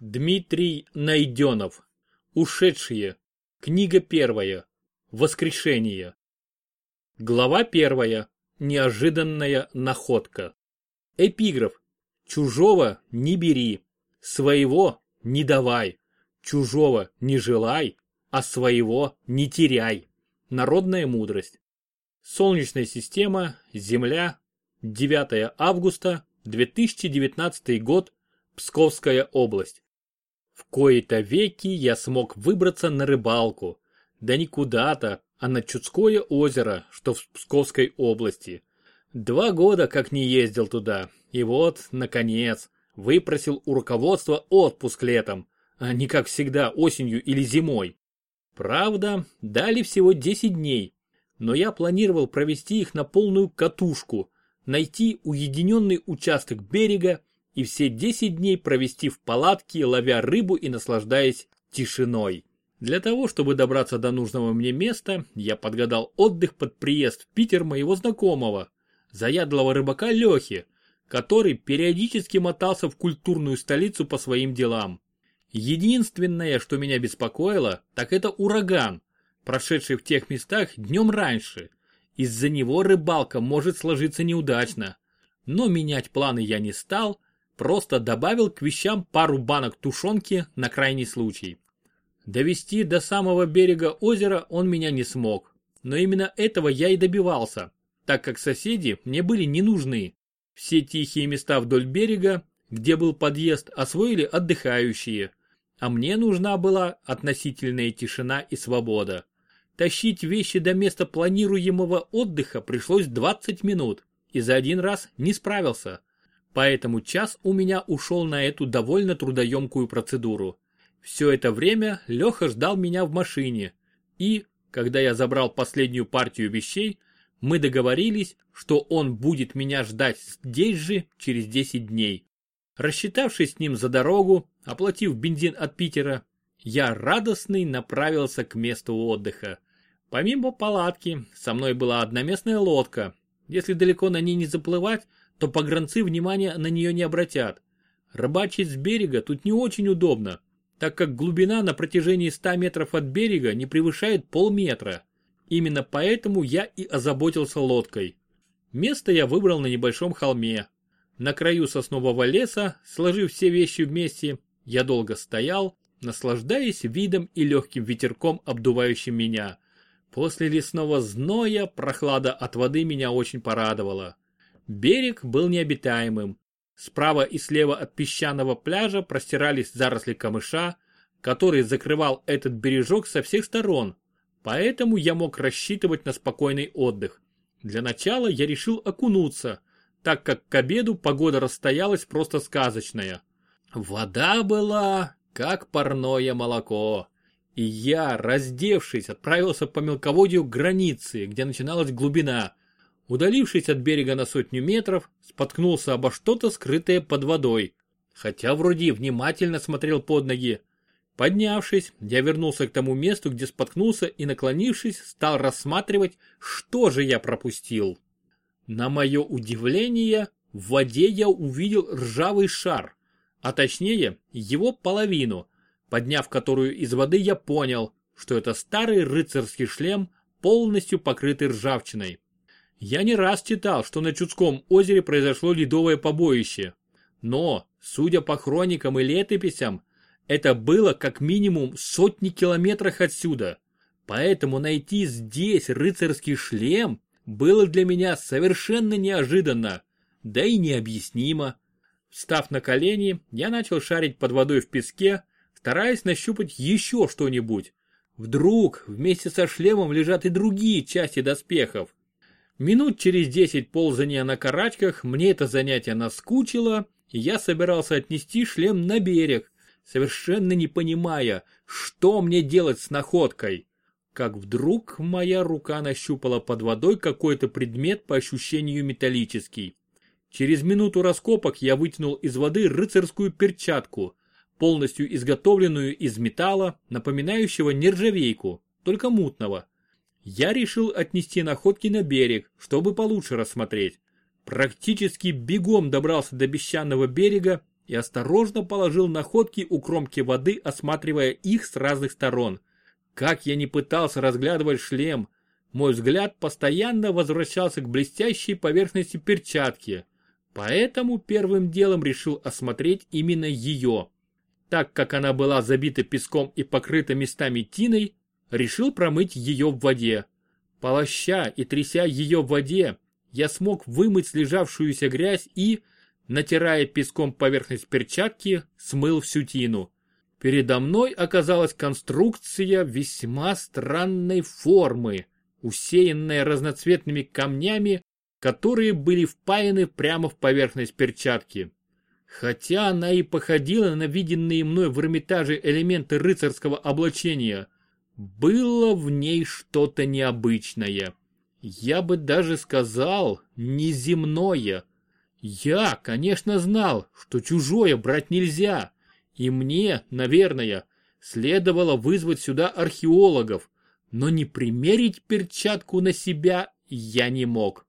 Дмитрий Найденов. Ушедшие. Книга первая. Воскрешение. Глава первая. Неожиданная находка. Эпиграф. Чужого не бери, своего не давай, чужого не желай, а своего не теряй. Народная мудрость. Солнечная система, Земля, 9 августа 2019 год, Псковская область. В кои-то веки я смог выбраться на рыбалку. Да не куда-то, а на Чудское озеро, что в Псковской области. Два года как не ездил туда, и вот, наконец, выпросил у руководства отпуск летом, а не как всегда осенью или зимой. Правда, дали всего 10 дней, но я планировал провести их на полную катушку, найти уединенный участок берега и все 10 дней провести в палатке, ловя рыбу и наслаждаясь тишиной. Для того, чтобы добраться до нужного мне места, я подгадал отдых под приезд в Питер моего знакомого, заядлого рыбака Лехи, который периодически мотался в культурную столицу по своим делам. Единственное, что меня беспокоило, так это ураган, прошедший в тех местах днем раньше. Из-за него рыбалка может сложиться неудачно. Но менять планы я не стал Просто добавил к вещам пару банок тушенки на крайний случай. Довести до самого берега озера он меня не смог. Но именно этого я и добивался, так как соседи мне были не нужны. Все тихие места вдоль берега, где был подъезд, освоили отдыхающие. А мне нужна была относительная тишина и свобода. Тащить вещи до места планируемого отдыха пришлось 20 минут, и за один раз не справился. Поэтому час у меня ушел на эту довольно трудоемкую процедуру. Все это время Леха ждал меня в машине. И, когда я забрал последнюю партию вещей, мы договорились, что он будет меня ждать здесь же через 10 дней. Рассчитавшись с ним за дорогу, оплатив бензин от Питера, я радостный направился к месту отдыха. Помимо палатки, со мной была одноместная лодка. Если далеко на ней не заплывать, то погранцы внимания на нее не обратят. Рыбачить с берега тут не очень удобно, так как глубина на протяжении 100 метров от берега не превышает полметра. Именно поэтому я и озаботился лодкой. Место я выбрал на небольшом холме. На краю соснового леса, сложив все вещи вместе, я долго стоял, наслаждаясь видом и легким ветерком, обдувающим меня. После лесного зноя прохлада от воды меня очень порадовала. Берег был необитаемым. Справа и слева от песчаного пляжа простирались заросли камыша, который закрывал этот бережок со всех сторон, поэтому я мог рассчитывать на спокойный отдых. Для начала я решил окунуться, так как к обеду погода расстоялась просто сказочная. Вода была как парное молоко. И я, раздевшись, отправился по мелководью к границе, где начиналась глубина – Удалившись от берега на сотню метров, споткнулся обо что-то скрытое под водой, хотя вроде внимательно смотрел под ноги. Поднявшись, я вернулся к тому месту, где споткнулся и, наклонившись, стал рассматривать, что же я пропустил. На мое удивление, в воде я увидел ржавый шар, а точнее его половину, подняв которую из воды я понял, что это старый рыцарский шлем, полностью покрытый ржавчиной. Я не раз читал, что на Чудском озере произошло ледовое побоище. Но, судя по хроникам и летописям, это было как минимум сотни километрах отсюда. Поэтому найти здесь рыцарский шлем было для меня совершенно неожиданно, да и необъяснимо. Встав на колени, я начал шарить под водой в песке, стараясь нащупать еще что-нибудь. Вдруг вместе со шлемом лежат и другие части доспехов. Минут через десять ползания на карачках мне это занятие наскучило, и я собирался отнести шлем на берег, совершенно не понимая, что мне делать с находкой. Как вдруг моя рука нащупала под водой какой-то предмет по ощущению металлический. Через минуту раскопок я вытянул из воды рыцарскую перчатку, полностью изготовленную из металла, напоминающего нержавейку, только мутного. Я решил отнести находки на берег, чтобы получше рассмотреть. Практически бегом добрался до песчаного берега и осторожно положил находки у кромки воды, осматривая их с разных сторон. Как я не пытался разглядывать шлем, мой взгляд постоянно возвращался к блестящей поверхности перчатки. Поэтому первым делом решил осмотреть именно ее. Так как она была забита песком и покрыта местами тиной, решил промыть ее в воде. Полоща и тряся ее в воде, я смог вымыть слежавшуюся грязь и, натирая песком поверхность перчатки, смыл всю тину. Передо мной оказалась конструкция весьма странной формы, усеянная разноцветными камнями, которые были впаяны прямо в поверхность перчатки. Хотя она и походила на виденные мной в Эрмитаже элементы рыцарского облачения, было в ней что-то необычное. Я бы даже сказал, неземное. Я, конечно, знал, что чужое брать нельзя, и мне, наверное, следовало вызвать сюда археологов, но не примерить перчатку на себя я не мог.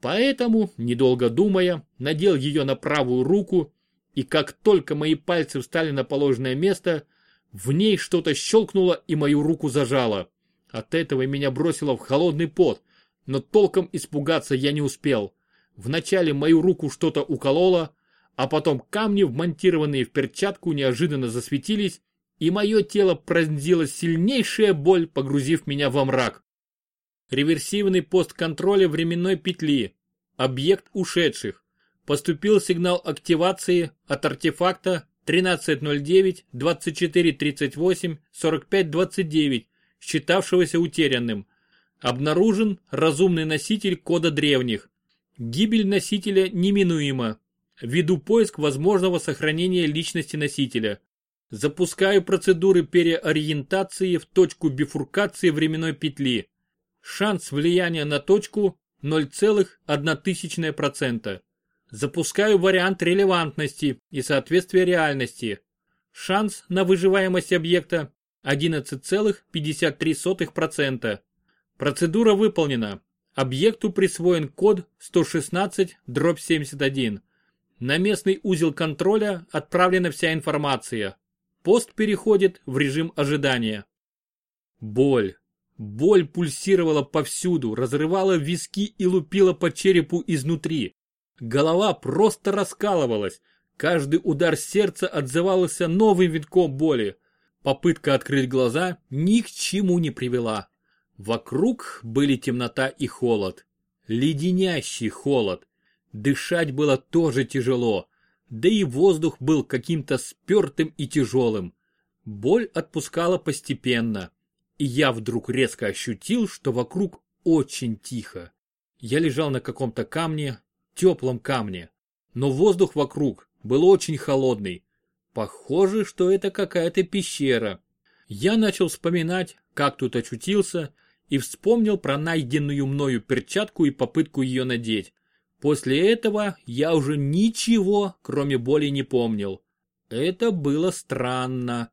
Поэтому, недолго думая, надел ее на правую руку, и как только мои пальцы встали на положенное место, в ней что-то щелкнуло и мою руку зажало. От этого меня бросило в холодный пот, но толком испугаться я не успел. Вначале мою руку что-то укололо, а потом камни, вмонтированные в перчатку, неожиданно засветились, и мое тело пронзила сильнейшая боль, погрузив меня во мрак. Реверсивный пост контроля временной петли. Объект ушедших. Поступил сигнал активации от артефакта 1309-2438-4529, считавшегося утерянным. Обнаружен разумный носитель кода древних. Гибель носителя неминуема. Веду поиск возможного сохранения личности носителя. Запускаю процедуры переориентации в точку бифуркации временной петли. Шанс влияния на точку 0,1%. Запускаю вариант релевантности и соответствия реальности. Шанс на выживаемость объекта 11,53%. Процедура выполнена. Объекту присвоен код 116-71. На местный узел контроля отправлена вся информация. Пост переходит в режим ожидания. Боль. Боль пульсировала повсюду, разрывала виски и лупила по черепу изнутри. Голова просто раскалывалась. Каждый удар сердца отзывался новым витком боли. Попытка открыть глаза ни к чему не привела. Вокруг были темнота и холод. Леденящий холод. Дышать было тоже тяжело, да и воздух был каким-то спертым и тяжелым. Боль отпускала постепенно, и я вдруг резко ощутил, что вокруг очень тихо. Я лежал на каком-то камне, теплом камне, но воздух вокруг был очень холодный. Похоже, что это какая-то пещера. Я начал вспоминать, как тут очутился, и вспомнил про найденную мною перчатку и попытку ее надеть. После этого я уже ничего, кроме боли, не помнил. Это было странно.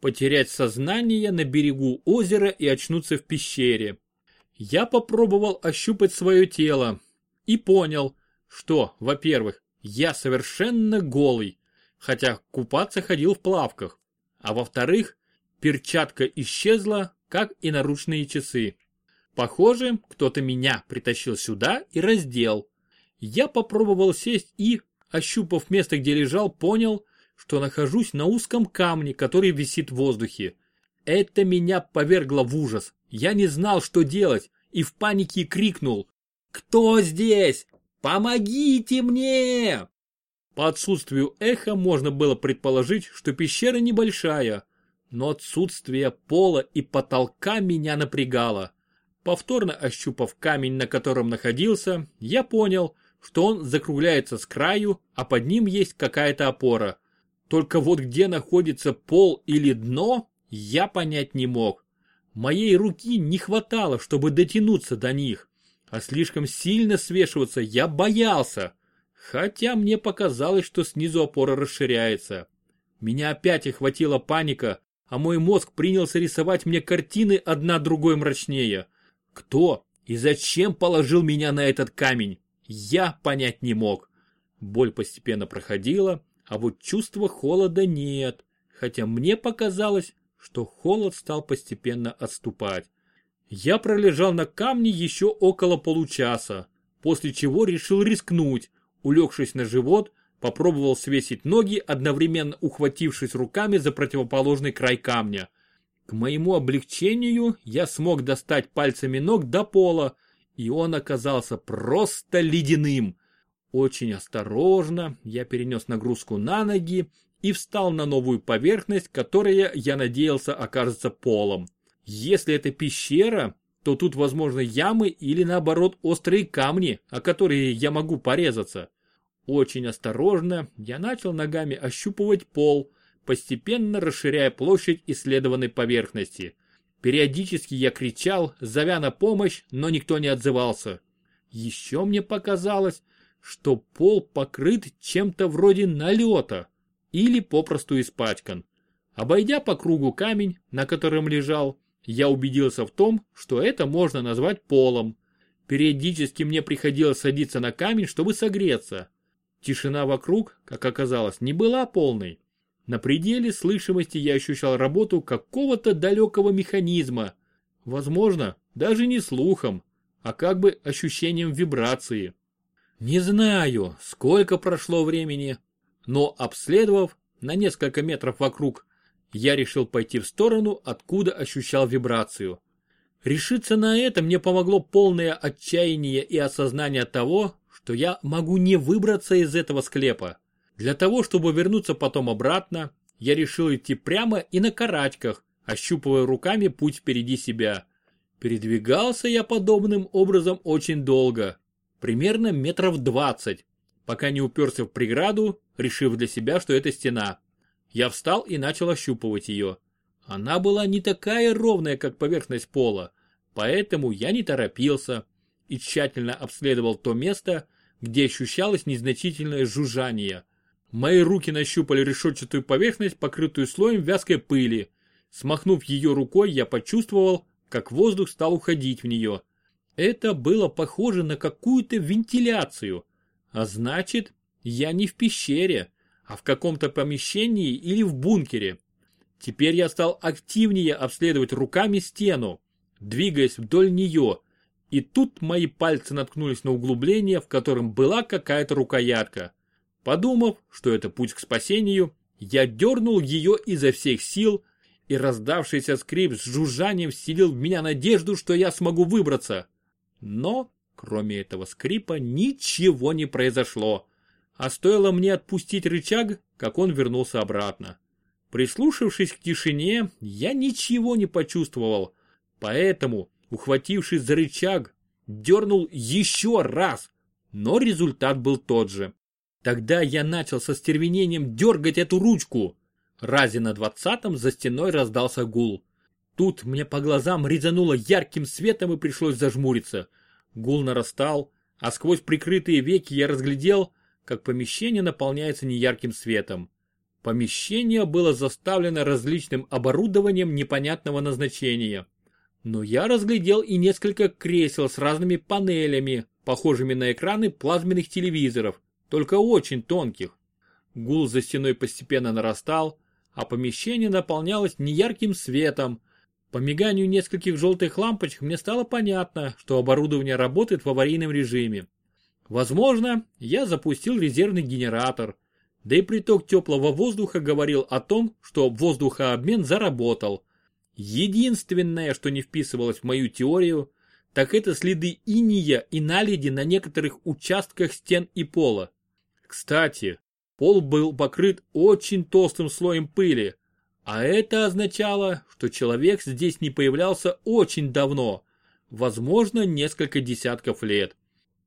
Потерять сознание на берегу озера и очнуться в пещере. Я попробовал ощупать свое тело и понял, что, во-первых, я совершенно голый, хотя купаться ходил в плавках, а во-вторых, перчатка исчезла, как и наручные часы. Похоже, кто-то меня притащил сюда и раздел. Я попробовал сесть и, ощупав место, где лежал, понял, что нахожусь на узком камне, который висит в воздухе. Это меня повергло в ужас. Я не знал, что делать, и в панике крикнул. «Кто здесь? Помогите мне!» По отсутствию эха можно было предположить, что пещера небольшая, но отсутствие пола и потолка меня напрягало. Повторно ощупав камень, на котором находился, я понял, что он закругляется с краю, а под ним есть какая-то опора. Только вот где находится пол или дно, я понять не мог. Моей руки не хватало, чтобы дотянуться до них, а слишком сильно свешиваться я боялся. Хотя мне показалось, что снизу опора расширяется. Меня опять охватила паника, а мой мозг принялся рисовать мне картины одна другой мрачнее. Кто и зачем положил меня на этот камень? я понять не мог. Боль постепенно проходила, а вот чувства холода нет, хотя мне показалось, что холод стал постепенно отступать. Я пролежал на камне еще около получаса, после чего решил рискнуть, улегшись на живот, попробовал свесить ноги, одновременно ухватившись руками за противоположный край камня. К моему облегчению я смог достать пальцами ног до пола, и он оказался просто ледяным. Очень осторожно я перенес нагрузку на ноги и встал на новую поверхность, которая, я надеялся, окажется полом. Если это пещера, то тут возможно ямы или наоборот острые камни, о которые я могу порезаться. Очень осторожно я начал ногами ощупывать пол, постепенно расширяя площадь исследованной поверхности. Периодически я кричал, зовя на помощь, но никто не отзывался. Еще мне показалось, что пол покрыт чем-то вроде налета или попросту испачкан. Обойдя по кругу камень, на котором лежал, я убедился в том, что это можно назвать полом. Периодически мне приходилось садиться на камень, чтобы согреться. Тишина вокруг, как оказалось, не была полной. На пределе слышимости я ощущал работу какого-то далекого механизма. Возможно, даже не слухом, а как бы ощущением вибрации. Не знаю, сколько прошло времени, но обследовав на несколько метров вокруг, я решил пойти в сторону, откуда ощущал вибрацию. Решиться на это мне помогло полное отчаяние и осознание того, что я могу не выбраться из этого склепа. Для того, чтобы вернуться потом обратно, я решил идти прямо и на карачках, ощупывая руками путь впереди себя. Передвигался я подобным образом очень долго, примерно метров двадцать, пока не уперся в преграду, решив для себя, что это стена. Я встал и начал ощупывать ее. Она была не такая ровная, как поверхность пола, поэтому я не торопился и тщательно обследовал то место, где ощущалось незначительное жужжание – Мои руки нащупали решетчатую поверхность, покрытую слоем вязкой пыли. Смахнув ее рукой, я почувствовал, как воздух стал уходить в нее. Это было похоже на какую-то вентиляцию. А значит, я не в пещере, а в каком-то помещении или в бункере. Теперь я стал активнее обследовать руками стену, двигаясь вдоль нее. И тут мои пальцы наткнулись на углубление, в котором была какая-то рукоятка. Подумав, что это путь к спасению, я дернул ее изо всех сил, и раздавшийся скрип с жужжанием вселил в меня надежду, что я смогу выбраться. Но, кроме этого скрипа, ничего не произошло. А стоило мне отпустить рычаг, как он вернулся обратно. Прислушавшись к тишине, я ничего не почувствовал, поэтому, ухватившись за рычаг, дернул еще раз, но результат был тот же. Тогда я начал со стервенением дергать эту ручку. Рази на двадцатом за стеной раздался гул. Тут мне по глазам резануло ярким светом и пришлось зажмуриться. Гул нарастал, а сквозь прикрытые веки я разглядел, как помещение наполняется неярким светом. Помещение было заставлено различным оборудованием непонятного назначения. Но я разглядел и несколько кресел с разными панелями, похожими на экраны плазменных телевизоров, только очень тонких. Гул за стеной постепенно нарастал, а помещение наполнялось неярким светом. По миганию нескольких желтых лампочек мне стало понятно, что оборудование работает в аварийном режиме. Возможно, я запустил резервный генератор, да и приток теплого воздуха говорил о том, что воздухообмен заработал. Единственное, что не вписывалось в мою теорию, так это следы иния и наледи на некоторых участках стен и пола. Кстати, пол был покрыт очень толстым слоем пыли, а это означало, что человек здесь не появлялся очень давно, возможно, несколько десятков лет.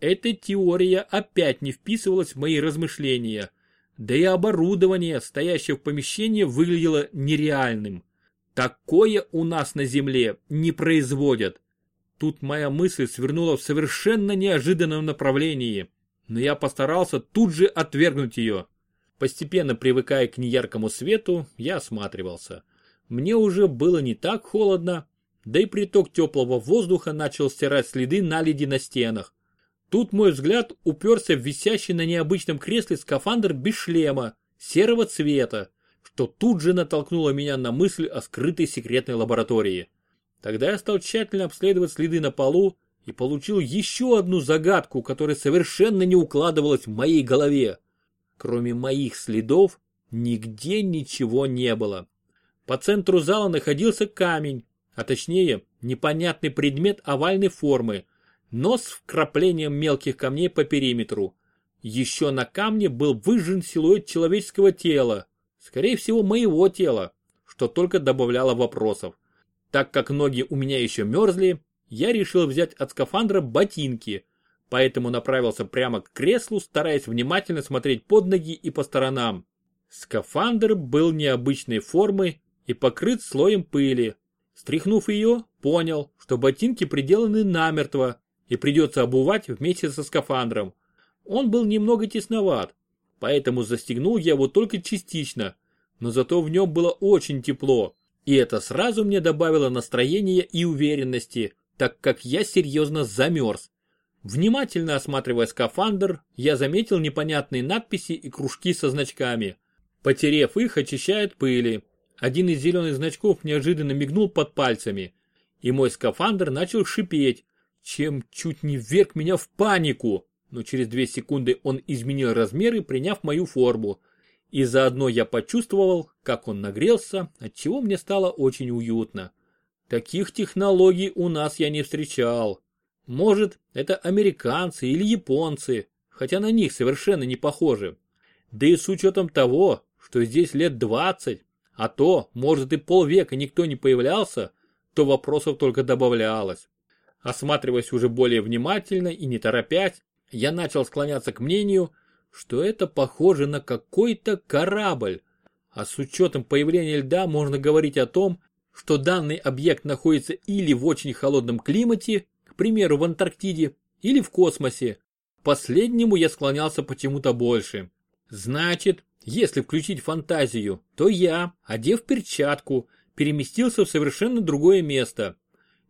Эта теория опять не вписывалась в мои размышления, да и оборудование, стоящее в помещении, выглядело нереальным. Такое у нас на Земле не производят. Тут моя мысль свернула в совершенно неожиданном направлении но я постарался тут же отвергнуть ее. Постепенно привыкая к неяркому свету, я осматривался. Мне уже было не так холодно, да и приток теплого воздуха начал стирать следы наледи на стенах. Тут мой взгляд уперся в висящий на необычном кресле скафандр без шлема, серого цвета, что тут же натолкнуло меня на мысль о скрытой секретной лаборатории. Тогда я стал тщательно обследовать следы на полу и получил еще одну загадку, которая совершенно не укладывалась в моей голове. Кроме моих следов, нигде ничего не было. По центру зала находился камень, а точнее непонятный предмет овальной формы, но с вкраплением мелких камней по периметру. Еще на камне был выжжен силуэт человеческого тела, скорее всего моего тела, что только добавляло вопросов. Так как ноги у меня еще мерзли, я решил взять от скафандра ботинки, поэтому направился прямо к креслу, стараясь внимательно смотреть под ноги и по сторонам. Скафандр был необычной формы и покрыт слоем пыли. Стряхнув ее, понял, что ботинки приделаны намертво и придется обувать вместе со скафандром. Он был немного тесноват, поэтому застегнул я его только частично, но зато в нем было очень тепло, и это сразу мне добавило настроения и уверенности, так как я серьезно замерз. Внимательно осматривая скафандр, я заметил непонятные надписи и кружки со значками. Потерев их, очищают пыли. Один из зеленых значков неожиданно мигнул под пальцами, и мой скафандр начал шипеть, чем чуть не вверг меня в панику, но через две секунды он изменил размеры, приняв мою форму. И заодно я почувствовал, как он нагрелся, отчего мне стало очень уютно. Таких технологий у нас я не встречал. Может, это американцы или японцы, хотя на них совершенно не похожи. Да и с учетом того, что здесь лет 20, а то, может и полвека никто не появлялся, то вопросов только добавлялось. Осматриваясь уже более внимательно и не торопясь, я начал склоняться к мнению, что это похоже на какой-то корабль. А с учетом появления льда можно говорить о том, что данный объект находится или в очень холодном климате, к примеру в Антарктиде, или в космосе. Последнему я склонялся почему-то больше. Значит, если включить фантазию, то я, одев перчатку, переместился в совершенно другое место.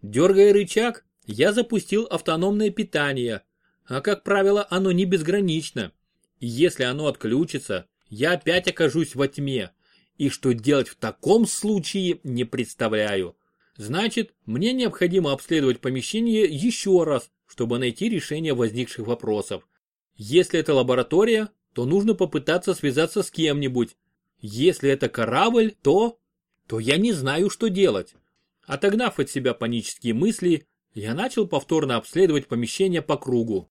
Дергая рычаг, я запустил автономное питание, а как правило оно не безгранично. И если оно отключится, я опять окажусь во тьме, и что делать в таком случае не представляю. Значит, мне необходимо обследовать помещение еще раз, чтобы найти решение возникших вопросов. Если это лаборатория, то нужно попытаться связаться с кем-нибудь. Если это корабль, то... то я не знаю, что делать. Отогнав от себя панические мысли, я начал повторно обследовать помещение по кругу.